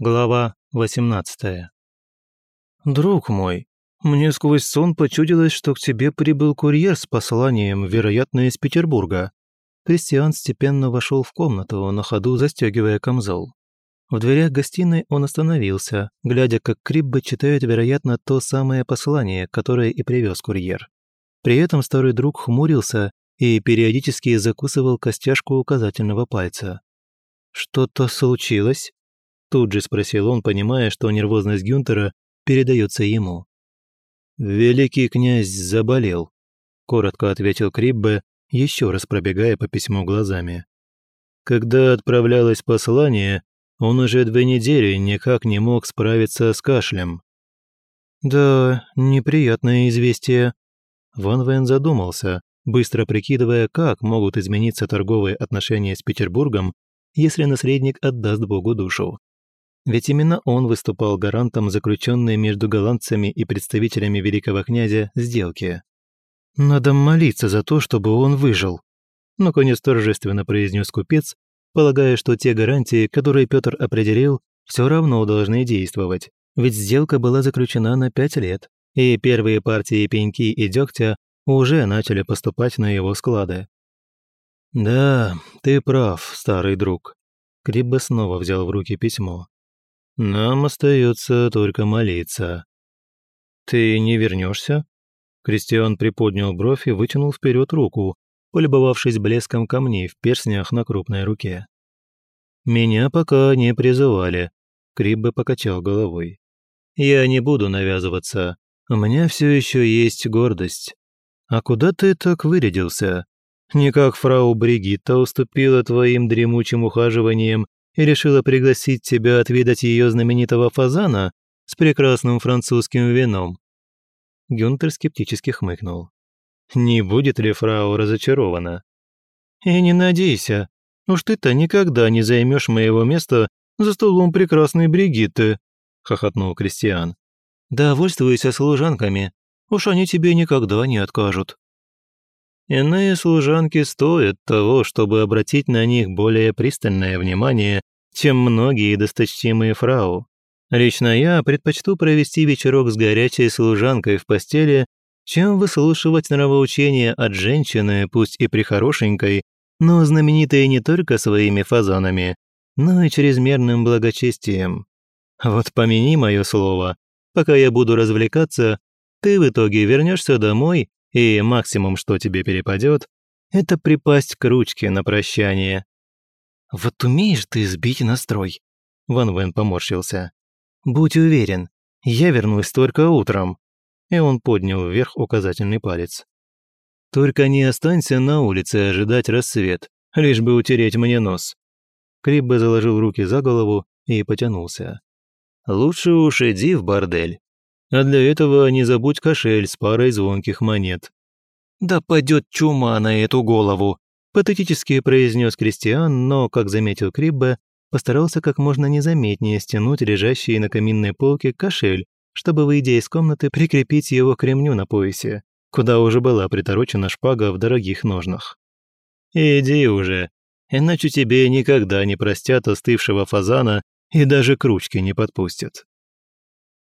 Глава 18 «Друг мой, мне сквозь сон почудилось, что к тебе прибыл курьер с посланием, вероятно, из Петербурга». Кристиан степенно вошел в комнату, на ходу застегивая камзол. В дверях гостиной он остановился, глядя, как Крибба читает, вероятно, то самое послание, которое и привез курьер. При этом старый друг хмурился и периодически закусывал костяшку указательного пальца. «Что-то случилось?» Тут же спросил он, понимая, что нервозность Гюнтера передается ему. «Великий князь заболел», – коротко ответил Криббе, еще раз пробегая по письму глазами. Когда отправлялось послание, он уже две недели никак не мог справиться с кашлем. «Да, неприятное известие». Ван Вен задумался, быстро прикидывая, как могут измениться торговые отношения с Петербургом, если наследник отдаст Богу душу. Ведь именно он выступал гарантом заключенной между голландцами и представителями великого князя сделки. «Надо молиться за то, чтобы он выжил», – наконец торжественно произнес купец, полагая, что те гарантии, которые Петр определил, все равно должны действовать, ведь сделка была заключена на пять лет, и первые партии пеньки и дегтя уже начали поступать на его склады. «Да, ты прав, старый друг». Криббе снова взял в руки письмо. Нам остается только молиться. Ты не вернешься? Кристиан приподнял бровь и вытянул вперед руку, полюбовавшись блеском камней в перстнях на крупной руке. «Меня пока не призывали», — Криббе покачал головой. «Я не буду навязываться. У меня все еще есть гордость. А куда ты так вырядился? Не как фрау Бригитта уступила твоим дремучим ухаживаниям и решила пригласить тебя отведать ее знаменитого фазана с прекрасным французским вином». Гюнтер скептически хмыкнул. «Не будет ли фрау разочарована?» «И не надейся. Уж ты-то никогда не займешь моего места за столом прекрасной Бригитты», — хохотнул Кристиан. «Довольствуйся служанками. Уж они тебе никогда не откажут». Иные служанки стоят того, чтобы обратить на них более пристальное внимание, чем многие досточтимые фрау. Лично я предпочту провести вечерок с горячей служанкой в постели, чем выслушивать нравоучения от женщины, пусть и прихорошенькой, но знаменитой не только своими фазанами, но и чрезмерным благочестием. Вот помяни мое слово, пока я буду развлекаться, ты в итоге вернешься домой и максимум, что тебе перепадет, это припасть к ручке на прощание. «Вот умеешь ты сбить настрой», — Ван Вен поморщился. «Будь уверен, я вернусь только утром». И он поднял вверх указательный палец. «Только не останься на улице ожидать рассвет, лишь бы утереть мне нос». Криббе заложил руки за голову и потянулся. «Лучше уж иди в бордель. А для этого не забудь кошель с парой звонких монет». «Да падет чума на эту голову!» Патетически произнес Кристиан, но, как заметил Криббе, постарался как можно незаметнее стянуть лежащий на каминной полке кошель, чтобы, выйдя из комнаты, прикрепить его к ремню на поясе, куда уже была приторочена шпага в дорогих ножнах. «Иди уже, иначе тебе никогда не простят остывшего фазана и даже к не подпустят».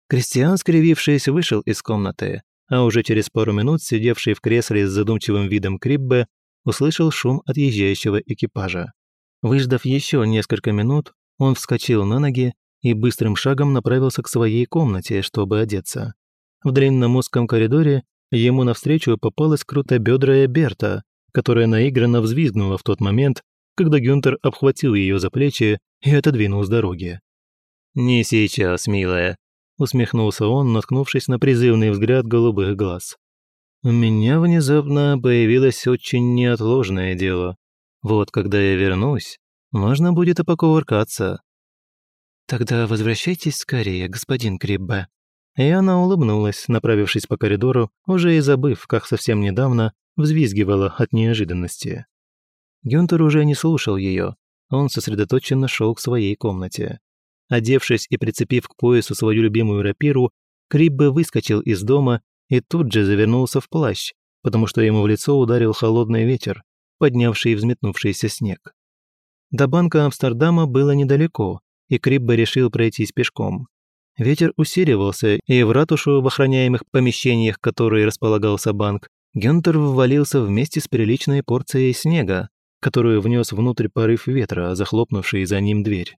Кристиан, скривившись, вышел из комнаты, а уже через пару минут сидевший в кресле с задумчивым видом Криббе услышал шум отъезжающего экипажа. Выждав еще несколько минут, он вскочил на ноги и быстрым шагом направился к своей комнате, чтобы одеться. В длинном узком коридоре ему навстречу попалась крутобедрая Берта, которая наигранно взвизгнула в тот момент, когда Гюнтер обхватил ее за плечи и отодвинул с дороги. «Не сейчас, милая», — усмехнулся он, наткнувшись на призывный взгляд голубых глаз. У меня внезапно появилось очень неотложное дело. Вот когда я вернусь, можно будет опокувыркаться. Тогда возвращайтесь скорее, господин Криббе. И она улыбнулась, направившись по коридору, уже и забыв, как совсем недавно взвизгивала от неожиданности. Гюнтер уже не слушал ее. Он сосредоточенно шел к своей комнате. Одевшись и прицепив к поясу свою любимую рапиру, Криббе выскочил из дома и тут же завернулся в плащ, потому что ему в лицо ударил холодный ветер, поднявший взметнувшийся снег. До банка Амстердама было недалеко, и Крибба решил пройтись пешком. Ветер усиливался, и в ратушу в охраняемых помещениях, которые располагался банк, Гюнтер ввалился вместе с приличной порцией снега, которую внес внутрь порыв ветра, захлопнувший за ним дверь.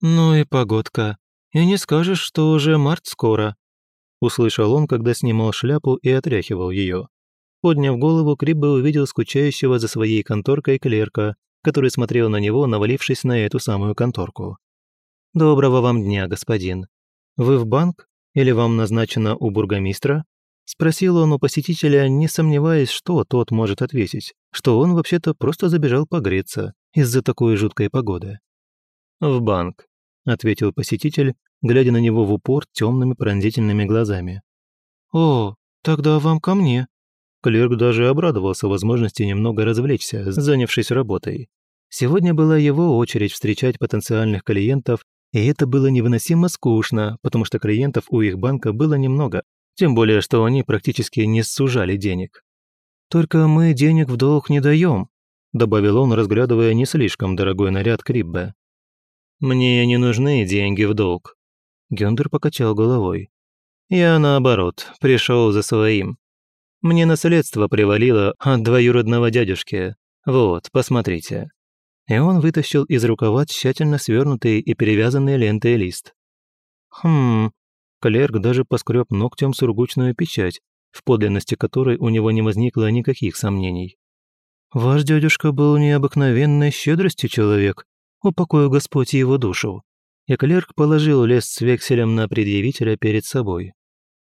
«Ну и погодка. И не скажешь, что уже март скоро», – услышал он, когда снимал шляпу и отряхивал ее. Подняв голову, Криббе увидел скучающего за своей конторкой клерка, который смотрел на него, навалившись на эту самую конторку. «Доброго вам дня, господин. Вы в банк? Или вам назначено у бургомистра?» Спросил он у посетителя, не сомневаясь, что тот может ответить, что он вообще-то просто забежал погреться из-за такой жуткой погоды. «В банк», — ответил посетитель, глядя на него в упор темными пронзительными глазами. «О, тогда вам ко мне», Клерк даже обрадовался возможности немного развлечься, занявшись работой. Сегодня была его очередь встречать потенциальных клиентов, и это было невыносимо скучно, потому что клиентов у их банка было немного, тем более, что они практически не сужали денег. «Только мы денег в долг не даем», добавил он, разглядывая не слишком дорогой наряд Криббе. «Мне не нужны деньги в долг», Гюндер покачал головой. «Я, наоборот, пришел за своим. Мне наследство привалило от двоюродного дядюшки. Вот, посмотрите». И он вытащил из рукава тщательно свернутый и перевязанный лентой лист. «Хм...» Клерк даже поскреб ногтем сургучную печать, в подлинности которой у него не возникло никаких сомнений. «Ваш дядюшка был необыкновенной щедрости человек, упокою Господь его душу». И клерк положил лист с векселем на предъявителя перед собой.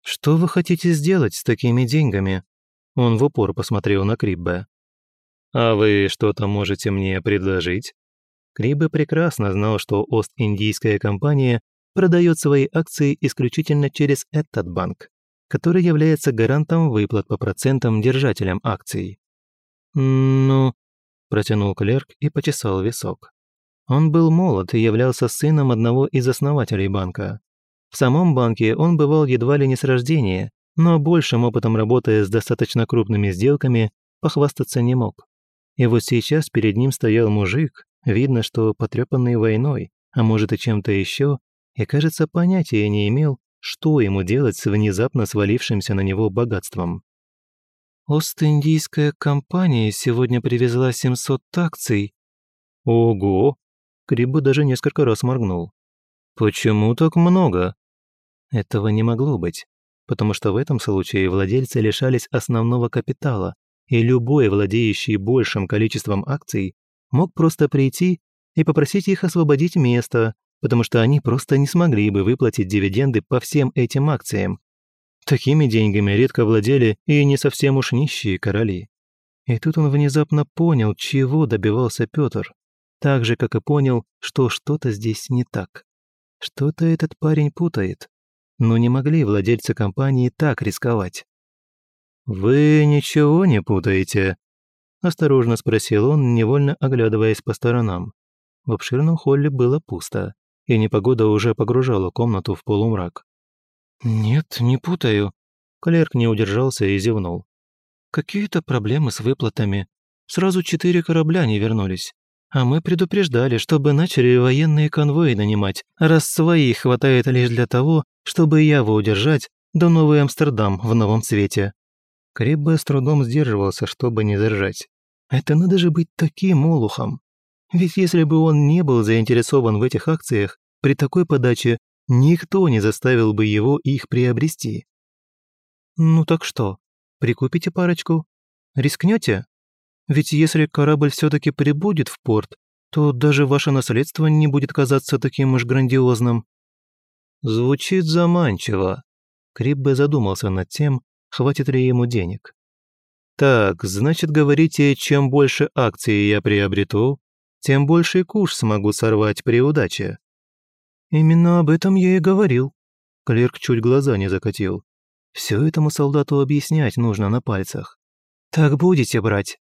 «Что вы хотите сделать с такими деньгами?» Он в упор посмотрел на Криббе. «А вы что-то можете мне предложить?» Криббе прекрасно знал, что Ост-Индийская компания продает свои акции исключительно через этот банк, который является гарантом выплат по процентам держателям акций. «Ну...» – протянул клерк и почесал висок. Он был молод и являлся сыном одного из основателей банка. В самом банке он бывал едва ли не с рождения, но большим опытом работая с достаточно крупными сделками похвастаться не мог. И вот сейчас перед ним стоял мужик, видно, что потрепанный войной, а может и чем-то еще, и, кажется, понятия не имел, что ему делать с внезапно свалившимся на него богатством. «Ост-Индийская компания сегодня привезла 700 акций». «Ого!» Крибу даже несколько раз моргнул. «Почему так много?» Этого не могло быть, потому что в этом случае владельцы лишались основного капитала, и любой, владеющий большим количеством акций, мог просто прийти и попросить их освободить место, потому что они просто не смогли бы выплатить дивиденды по всем этим акциям. Такими деньгами редко владели и не совсем уж нищие короли. И тут он внезапно понял, чего добивался Петр, так же, как и понял, что что-то здесь не так. Что-то этот парень путает но не могли владельцы компании так рисковать. «Вы ничего не путаете?» – осторожно спросил он, невольно оглядываясь по сторонам. В обширном холле было пусто, и непогода уже погружала комнату в полумрак. «Нет, не путаю», – клерк не удержался и зевнул. «Какие-то проблемы с выплатами. Сразу четыре корабля не вернулись. А мы предупреждали, чтобы начали военные конвои нанимать, раз своих хватает лишь для того, чтобы Яву удержать до Новый Амстердам в новом цвете. Криббе с трудом сдерживался, чтобы не заржать. Это надо же быть таким олухом. Ведь если бы он не был заинтересован в этих акциях, при такой подаче никто не заставил бы его их приобрести. Ну так что, прикупите парочку? Рискнете? Ведь если корабль все-таки прибудет в порт, то даже ваше наследство не будет казаться таким уж грандиозным». Звучит заманчиво. Криббе задумался над тем, хватит ли ему денег. «Так, значит, говорите, чем больше акций я приобрету, тем больший куш смогу сорвать при удаче». «Именно об этом я и говорил». Клерк чуть глаза не закатил. Все этому солдату объяснять нужно на пальцах. «Так будете брать?»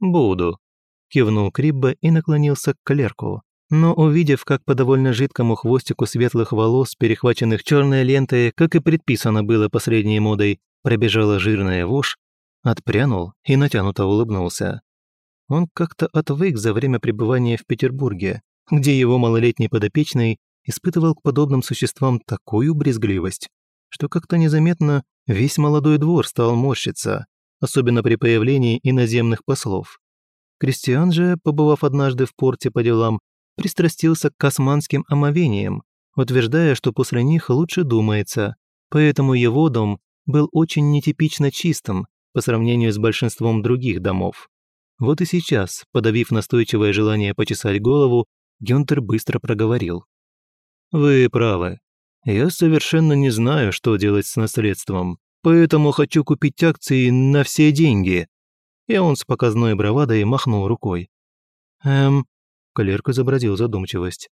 «Буду», – кивнул Крибба и наклонился к клерку. Но увидев, как по довольно жидкому хвостику светлых волос, перехваченных черной лентой, как и предписано было последней модой, пробежала жирная вошь, отпрянул и натянуто улыбнулся. Он как-то отвык за время пребывания в Петербурге, где его малолетний подопечный испытывал к подобным существам такую брезгливость, что как-то незаметно весь молодой двор стал морщиться, особенно при появлении иноземных послов. Кристиан же, побывав однажды в порте по делам, пристрастился к османским омовениям, утверждая, что после них лучше думается, поэтому его дом был очень нетипично чистым по сравнению с большинством других домов. Вот и сейчас, подавив настойчивое желание почесать голову, Гюнтер быстро проговорил. «Вы правы. Я совершенно не знаю, что делать с наследством, поэтому хочу купить акции на все деньги». И он с показной бравадой махнул рукой. «Эм...» – клерк изобразил задумчивость.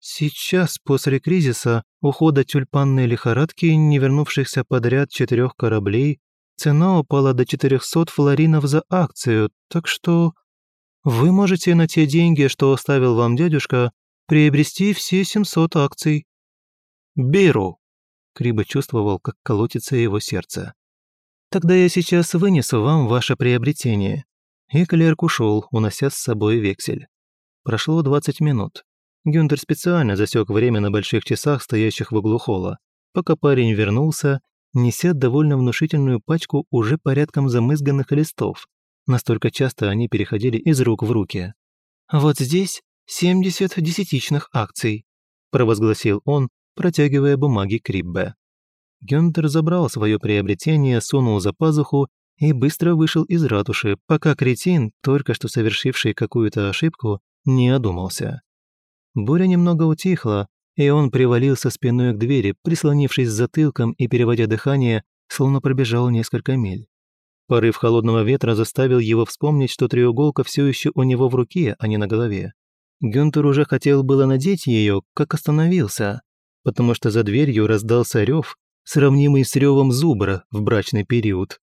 «Сейчас, после кризиса, ухода тюльпанной лихорадки, не вернувшихся подряд четырех кораблей, цена упала до 400 флоринов за акцию, так что вы можете на те деньги, что оставил вам дядюшка, приобрести все 700 акций». «Беру», — Криба чувствовал, как колотится его сердце. «Тогда я сейчас вынесу вам ваше приобретение». И клерк ушел, унося с собой вексель. Прошло 20 минут. Гюнтер специально засек время на больших часах, стоящих в углу холла, пока парень вернулся, неся довольно внушительную пачку уже порядком замызганных листов. Настолько часто они переходили из рук в руки. «Вот здесь 70 десятичных акций», – провозгласил он, протягивая бумаги Криббе. Гюнтер забрал свое приобретение, сунул за пазуху и быстро вышел из ратуши, пока кретин, только что совершивший какую-то ошибку, не одумался. Буря немного утихла, и он привалился спиной к двери, прислонившись затылком и переводя дыхание, словно пробежал несколько миль. Порыв холодного ветра заставил его вспомнить, что треуголка все еще у него в руке, а не на голове. Гюнтер уже хотел было надеть ее, как остановился, потому что за дверью раздался рев, сравнимый с ревом зубра в брачный период.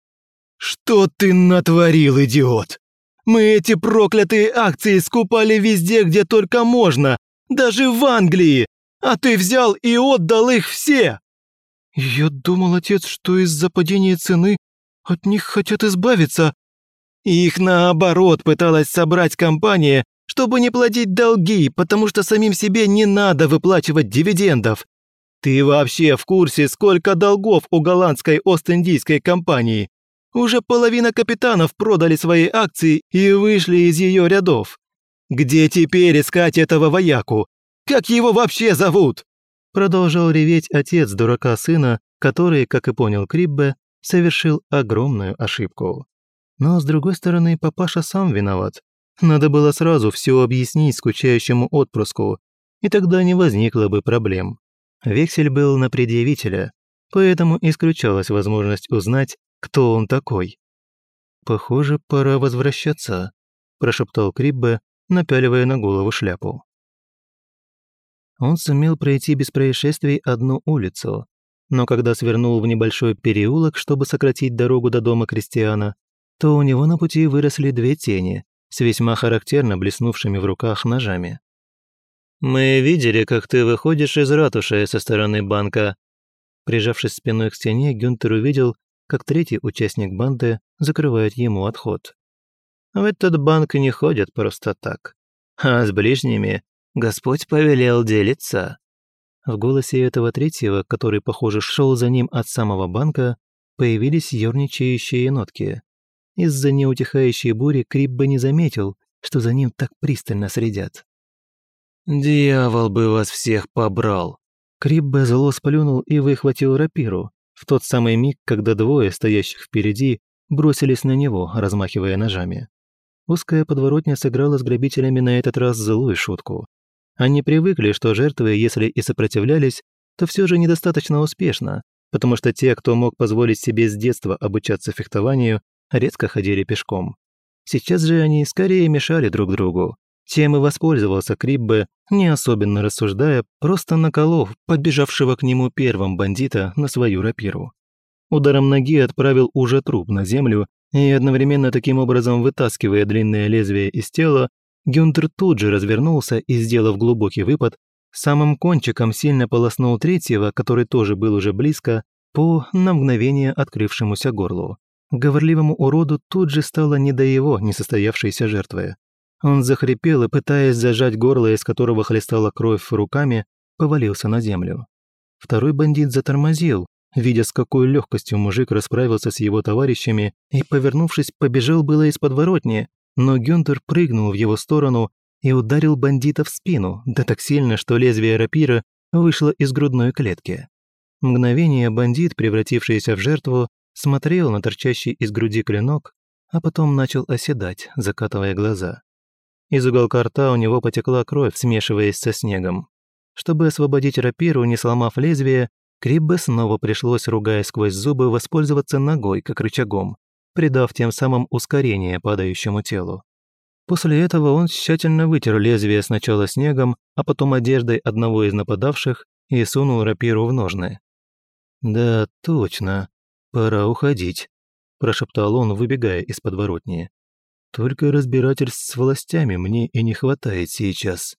«Что ты натворил, идиот? Мы эти проклятые акции скупали везде, где только можно, даже в Англии, а ты взял и отдал их все!» «Я думал, отец, что из-за падения цены от них хотят избавиться». «Их, наоборот, пыталась собрать компания, чтобы не платить долги, потому что самим себе не надо выплачивать дивидендов. Ты вообще в курсе, сколько долгов у голландской Ост-Индийской компании? Уже половина капитанов продали свои акции и вышли из ее рядов. Где теперь искать этого вояку? Как его вообще зовут?» Продолжал реветь отец дурака сына, который, как и понял Криббе, совершил огромную ошибку. Но, с другой стороны, папаша сам виноват. Надо было сразу все объяснить скучающему отпрыску, и тогда не возникло бы проблем. Вексель был на предъявителя, поэтому исключалась возможность узнать, кто он такой. «Похоже, пора возвращаться», – прошептал Криббе, напяливая на голову шляпу. Он сумел пройти без происшествий одну улицу, но когда свернул в небольшой переулок, чтобы сократить дорогу до дома Кристиана, то у него на пути выросли две тени с весьма характерно блеснувшими в руках ножами. «Мы видели, как ты выходишь из ратуши со стороны банка». Прижавшись спиной к стене, Гюнтер увидел, как третий участник банды закрывает ему отход. В этот банк не ходят просто так. А с ближними Господь повелел делиться. В голосе этого третьего, который, похоже, шел за ним от самого банка, появились ерничающие нотки. Из-за неутихающей бури Крип бы не заметил, что за ним так пристально следят. «Дьявол бы вас всех побрал!» Криббе зло сплюнул и выхватил рапиру, в тот самый миг, когда двое, стоящих впереди, бросились на него, размахивая ножами. Узкая подворотня сыграла с грабителями на этот раз злую шутку. Они привыкли, что жертвы, если и сопротивлялись, то все же недостаточно успешно, потому что те, кто мог позволить себе с детства обучаться фехтованию, редко ходили пешком. Сейчас же они скорее мешали друг другу. Тем и воспользовался Криббе, не особенно рассуждая, просто наколов подбежавшего к нему первым бандита на свою рапиру. Ударом ноги отправил уже труп на землю и одновременно таким образом вытаскивая длинное лезвие из тела, Гюнтер тут же развернулся и, сделав глубокий выпад, самым кончиком сильно полоснул третьего, который тоже был уже близко, по на мгновение открывшемуся горлу. Говорливому уроду тут же стало не до его несостоявшейся жертвы. Он захрипел и, пытаясь зажать горло, из которого хлестала кровь руками, повалился на землю. Второй бандит затормозил, видя, с какой легкостью мужик расправился с его товарищами и, повернувшись, побежал было из подворотни, но Гюнтер прыгнул в его сторону и ударил бандита в спину, да так сильно, что лезвие рапира вышло из грудной клетки. Мгновение бандит, превратившийся в жертву, смотрел на торчащий из груди клинок, а потом начал оседать, закатывая глаза. Из уголка рта у него потекла кровь, смешиваясь со снегом. Чтобы освободить рапиру, не сломав лезвие, Криббе снова пришлось, ругая сквозь зубы, воспользоваться ногой, как рычагом, придав тем самым ускорение падающему телу. После этого он тщательно вытер лезвие сначала снегом, а потом одеждой одного из нападавших и сунул рапиру в ножны. «Да, точно, пора уходить», – прошептал он, выбегая из подворотни. «Только разбирательств с властями мне и не хватает сейчас».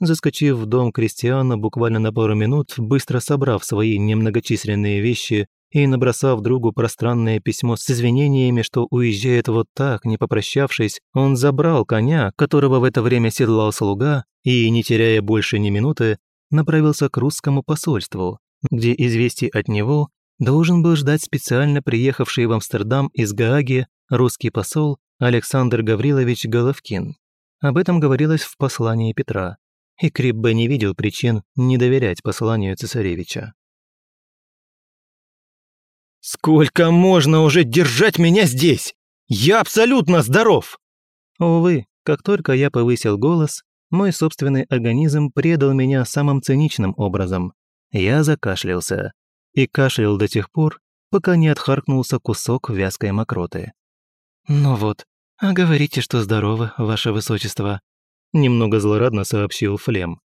Заскочив в дом Кристиана буквально на пару минут, быстро собрав свои немногочисленные вещи и набросав другу пространное письмо с извинениями, что уезжает вот так, не попрощавшись, он забрал коня, которого в это время седлал слуга, и, не теряя больше ни минуты, направился к русскому посольству, где известий от него должен был ждать специально приехавший в Амстердам из Гааги русский посол Александр Гаврилович Головкин. Об этом говорилось в послании Петра и Криббе не видел причин не доверять посланию цесаревича. «Сколько можно уже держать меня здесь? Я абсолютно здоров!» Увы, как только я повысил голос, мой собственный организм предал меня самым циничным образом. Я закашлялся. И кашлял до тех пор, пока не отхаркнулся кусок вязкой мокроты. «Ну вот, а говорите, что здорово, ваше высочество», немного злорадно сообщил Флем.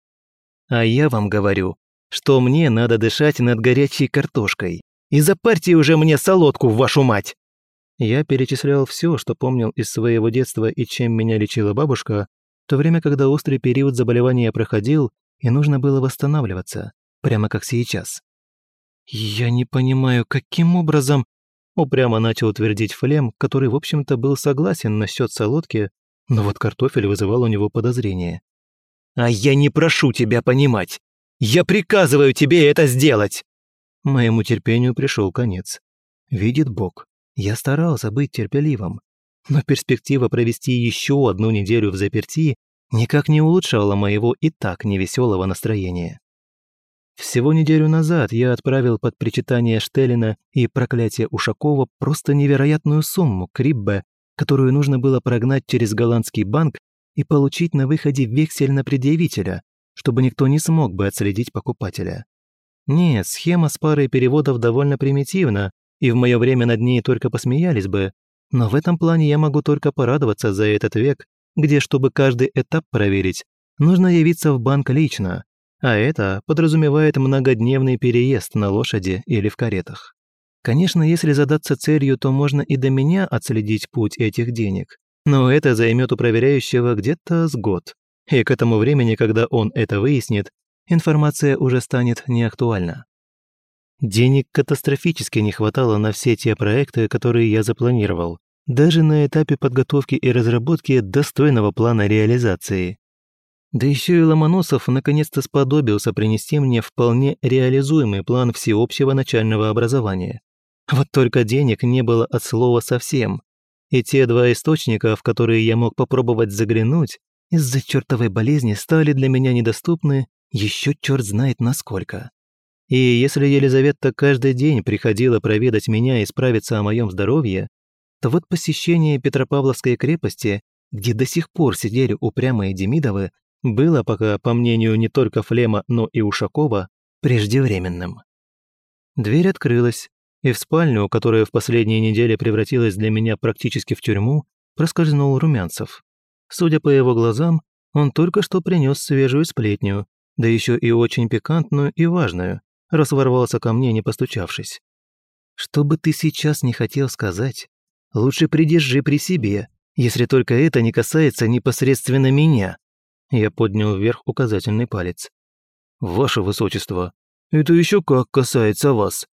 А я вам говорю, что мне надо дышать над горячей картошкой. И запарьте уже мне солодку, вашу мать!» Я перечислял все, что помнил из своего детства и чем меня лечила бабушка, в то время, когда острый период заболевания проходил, и нужно было восстанавливаться, прямо как сейчас. «Я не понимаю, каким образом...» Упрямо начал твердить Флем, который, в общем-то, был согласен насчет солодки, но вот картофель вызывал у него подозрение. «А я не прошу тебя понимать! Я приказываю тебе это сделать!» Моему терпению пришел конец. Видит Бог, я старался быть терпеливым, но перспектива провести еще одну неделю в заперти никак не улучшала моего и так невеселого настроения. Всего неделю назад я отправил под причитание Штеллина и проклятие Ушакова просто невероятную сумму Криббе которую нужно было прогнать через голландский банк и получить на выходе вексель на предъявителя, чтобы никто не смог бы отследить покупателя. Нет, схема с парой переводов довольно примитивна, и в мое время над ней только посмеялись бы, но в этом плане я могу только порадоваться за этот век, где, чтобы каждый этап проверить, нужно явиться в банк лично, а это подразумевает многодневный переезд на лошади или в каретах. Конечно, если задаться целью, то можно и до меня отследить путь этих денег. Но это займет у проверяющего где-то с год. И к этому времени, когда он это выяснит, информация уже станет неактуальна. Денег катастрофически не хватало на все те проекты, которые я запланировал, даже на этапе подготовки и разработки достойного плана реализации. Да еще и Ломоносов наконец-то сподобился принести мне вполне реализуемый план всеобщего начального образования. Вот только денег не было от слова совсем. И те два источника, в которые я мог попробовать заглянуть, из-за чертовой болезни стали для меня недоступны еще черт знает насколько. И если Елизавета каждый день приходила проведать меня и справиться о моем здоровье, то вот посещение Петропавловской крепости, где до сих пор сидели упрямые Демидовы, было пока, по мнению не только Флема, но и Ушакова, преждевременным. Дверь открылась, и в спальню, которая в последние недели превратилась для меня практически в тюрьму, проскользнул Румянцев. Судя по его глазам, он только что принес свежую сплетню, да еще и очень пикантную и важную, раз ворвался ко мне, не постучавшись. «Что бы ты сейчас не хотел сказать, лучше придержи при себе, если только это не касается непосредственно меня». Я поднял вверх указательный палец. «Ваше Высочество, это еще как касается вас»,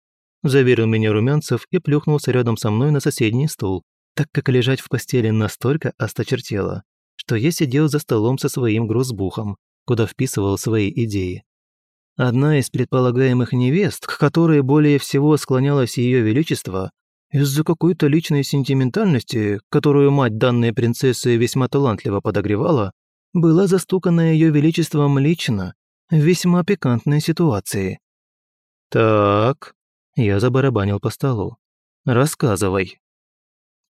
заверил меня Румянцев и плюхнулся рядом со мной на соседний стул, так как лежать в постели настолько осточертело, что я сидел за столом со своим грузбухом, куда вписывал свои идеи. Одна из предполагаемых невест, к которой более всего склонялось Ее Величество, из-за какой-то личной сентиментальности, которую мать данной принцессы весьма талантливо подогревала, была застукана Ее Величеством лично в весьма пикантной ситуации. «Так», – я забарабанил по столу, – «рассказывай».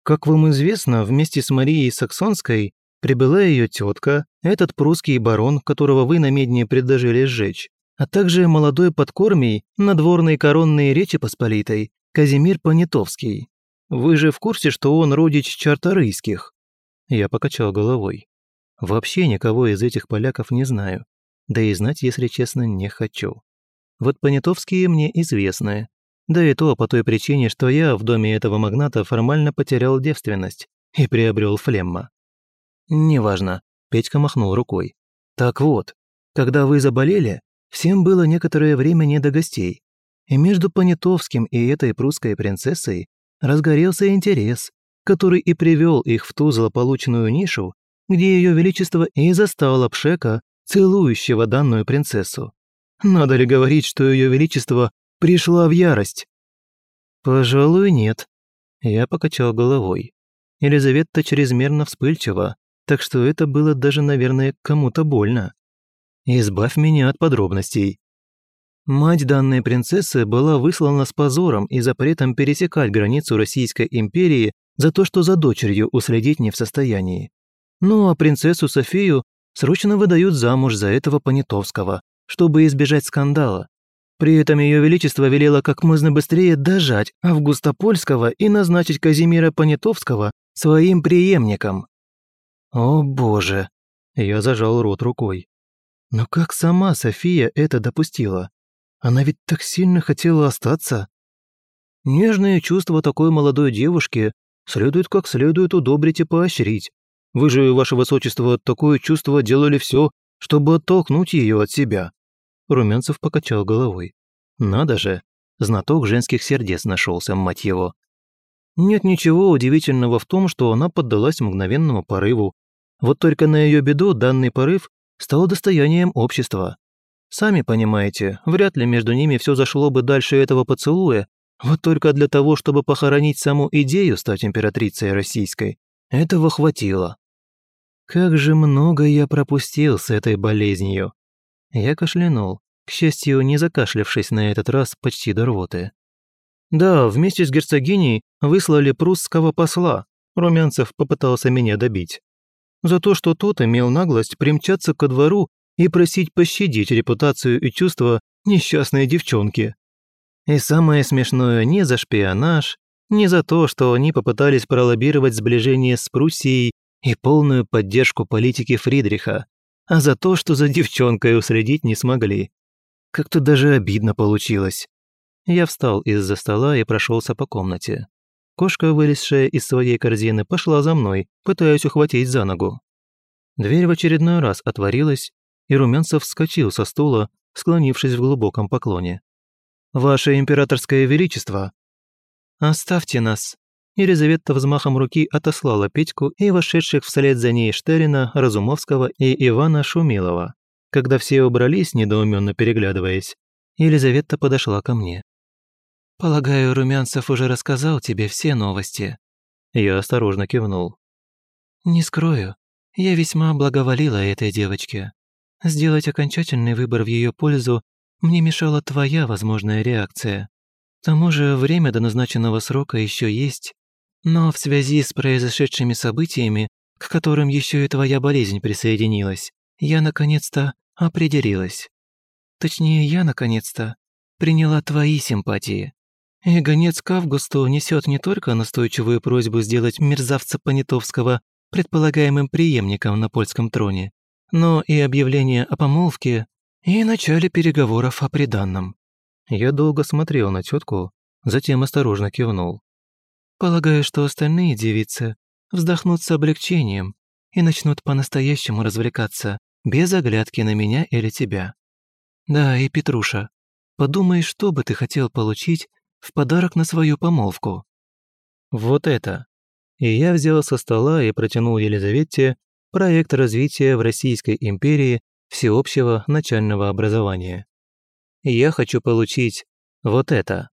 Как вам известно, вместе с Марией Саксонской прибыла ее тетка, этот прусский барон, которого вы на медне предложили сжечь, а также молодой подкормий надворной коронной Речи Посполитой Казимир Понятовский. Вы же в курсе, что он родич чарторийских?» Я покачал головой. Вообще никого из этих поляков не знаю. Да и знать, если честно, не хочу. Вот Понятовские мне известны. Да и то по той причине, что я в доме этого магната формально потерял девственность и приобрел флемма. «Неважно», – Петька махнул рукой. «Так вот, когда вы заболели, Всем было некоторое время не до гостей, и между Понятовским и этой прусской принцессой разгорелся интерес, который и привел их в ту злополучную нишу, где ее величество и застало Пшека, целующего данную принцессу. Надо ли говорить, что ее величество пришла в ярость? Пожалуй, нет. Я покачал головой. Елизавета чрезмерно вспыльчива, так что это было даже, наверное, кому-то больно. Избавь меня от подробностей. Мать данной принцессы была выслана с позором и запретом пересекать границу Российской империи за то, что за дочерью уследить не в состоянии. Ну а принцессу Софию срочно выдают замуж за этого Понятовского, чтобы избежать скандала. При этом Ее Величество велело как можно быстрее дожать Августа Польского и назначить Казимира Понятовского своим преемником. О боже! Я зажал рот рукой. Но как сама София это допустила? Она ведь так сильно хотела остаться. Нежные чувства такой молодой девушки следует как следует удобрить и поощрить. Вы же, ваше высочество, такое чувство делали все, чтобы оттолкнуть ее от себя. Румянцев покачал головой. Надо же, знаток женских сердец нашелся, мать его. Нет ничего удивительного в том, что она поддалась мгновенному порыву. Вот только на ее беду данный порыв стало достоянием общества. Сами понимаете, вряд ли между ними все зашло бы дальше этого поцелуя, вот только для того, чтобы похоронить саму идею стать императрицей российской, этого хватило. Как же много я пропустил с этой болезнью. Я кашлянул, к счастью, не закашлявшись на этот раз почти до рвоты. Да, вместе с герцогиней выслали прусского посла. Румянцев попытался меня добить за то, что тот имел наглость примчаться ко двору и просить пощадить репутацию и чувства несчастной девчонки. И самое смешное не за шпионаж, не за то, что они попытались пролоббировать сближение с Пруссией и полную поддержку политики Фридриха, а за то, что за девчонкой уследить не смогли. Как-то даже обидно получилось. Я встал из-за стола и прошелся по комнате. Кошка, вылезшая из своей корзины, пошла за мной, пытаясь ухватить за ногу. Дверь в очередной раз отворилась, и Румянцев вскочил со стула, склонившись в глубоком поклоне. «Ваше императорское величество!» «Оставьте нас!» Елизавета взмахом руки отослала Петьку и вошедших вслед за ней Штерина, Разумовского и Ивана Шумилова. Когда все убрались, недоуменно переглядываясь, Елизавета подошла ко мне. «Полагаю, Румянцев уже рассказал тебе все новости». Я осторожно кивнул. «Не скрою, я весьма благоволила этой девочке. Сделать окончательный выбор в ее пользу мне мешала твоя возможная реакция. К тому же время до назначенного срока еще есть, но в связи с произошедшими событиями, к которым еще и твоя болезнь присоединилась, я наконец-то определилась. Точнее, я наконец-то приняла твои симпатии. И гонец к Августу несет не только настойчивую просьбу сделать мерзавца Понятовского предполагаемым преемником на польском троне, но и объявление о помолвке и начале переговоров о приданном. Я долго смотрел на тетку, затем осторожно кивнул. Полагаю, что остальные девицы вздохнут с облегчением и начнут по-настоящему развлекаться, без оглядки на меня или тебя. Да, и Петруша, подумай, что бы ты хотел получить в подарок на свою помолвку. Вот это. И я взял со стола и протянул Елизавете проект развития в Российской империи всеобщего начального образования. Я хочу получить вот это.